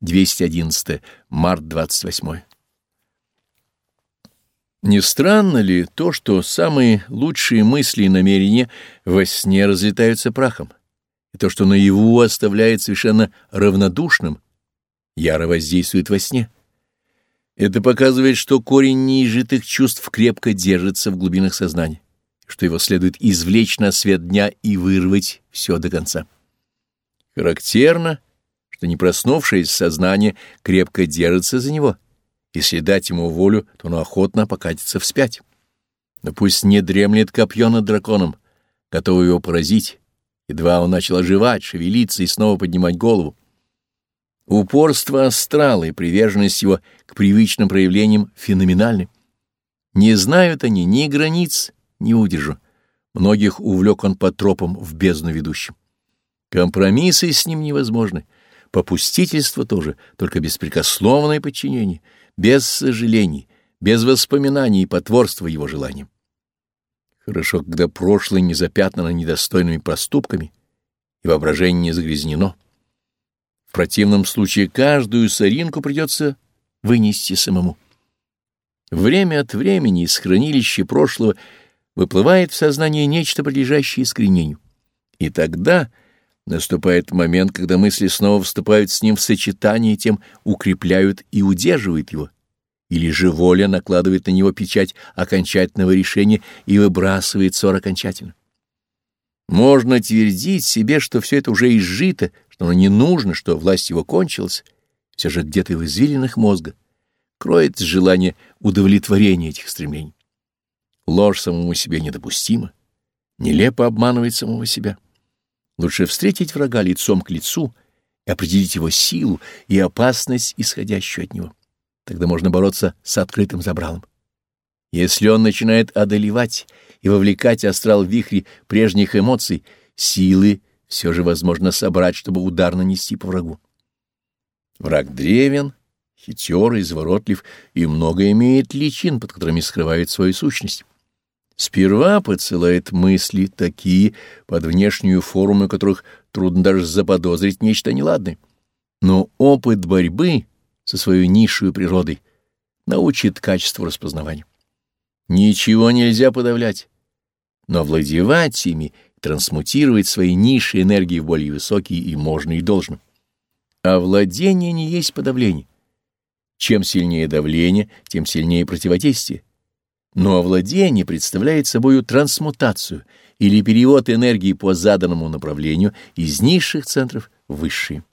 211. Март 28. Не странно ли то, что самые лучшие мысли и намерения во сне разлетаются прахом, и то, что наяву оставляет совершенно равнодушным, яро воздействует во сне? Это показывает, что корень неизжитых чувств крепко держится в глубинах сознания, что его следует извлечь на свет дня и вырвать все до конца. Характерно, что не проснувшееся сознание крепко держится за него — если дать ему волю, то оно охотно покатится вспять. Но пусть не дремлет копье над драконом, готово его поразить. Едва он начал оживать, шевелиться и снова поднимать голову. Упорство астрала и приверженность его к привычным проявлениям феноменальны. Не знают они ни границ, ни удержу. Многих увлек он по тропам в бездну ведущим. Компромиссы с ним невозможны. Попустительство тоже, только беспрекословное подчинение — без сожалений, без воспоминаний и потворства его желаниям. Хорошо, когда прошлое не запятнано недостойными проступками и воображение не загрязнено. В противном случае каждую соринку придется вынести самому. Время от времени из хранилища прошлого выплывает в сознание нечто, подлежащее искоренению. И тогда Наступает момент, когда мысли снова вступают с ним в сочетание, тем укрепляют и удерживают его. Или же воля накладывает на него печать окончательного решения и выбрасывает ссор окончательно. Можно твердить себе, что все это уже изжито, что оно не нужно, что власть его кончилась, все же где-то в извилинах мозга кроет желание удовлетворения этих стремлений. Ложь самому себе недопустима, нелепо обманывает самого себя. Лучше встретить врага лицом к лицу и определить его силу и опасность, исходящую от него. Тогда можно бороться с открытым забралом. Если он начинает одолевать и вовлекать астрал в вихри прежних эмоций, силы все же возможно собрать, чтобы удар нанести по врагу. Враг древен, хитер, изворотлив и много имеет личин, под которыми скрывает свою сущность. Сперва подсылает мысли такие, под внешнюю форму которых трудно даже заподозрить нечто неладное. Но опыт борьбы со своей низшей природой научит качеству распознавания. Ничего нельзя подавлять, но владевать ими, трансмутировать свои низшие энергии в более высокие и можно и должно. А владение не есть подавление. Чем сильнее давление, тем сильнее противодействие. Но овладение представляет собою трансмутацию или перевод энергии по заданному направлению из низших центров в высшие.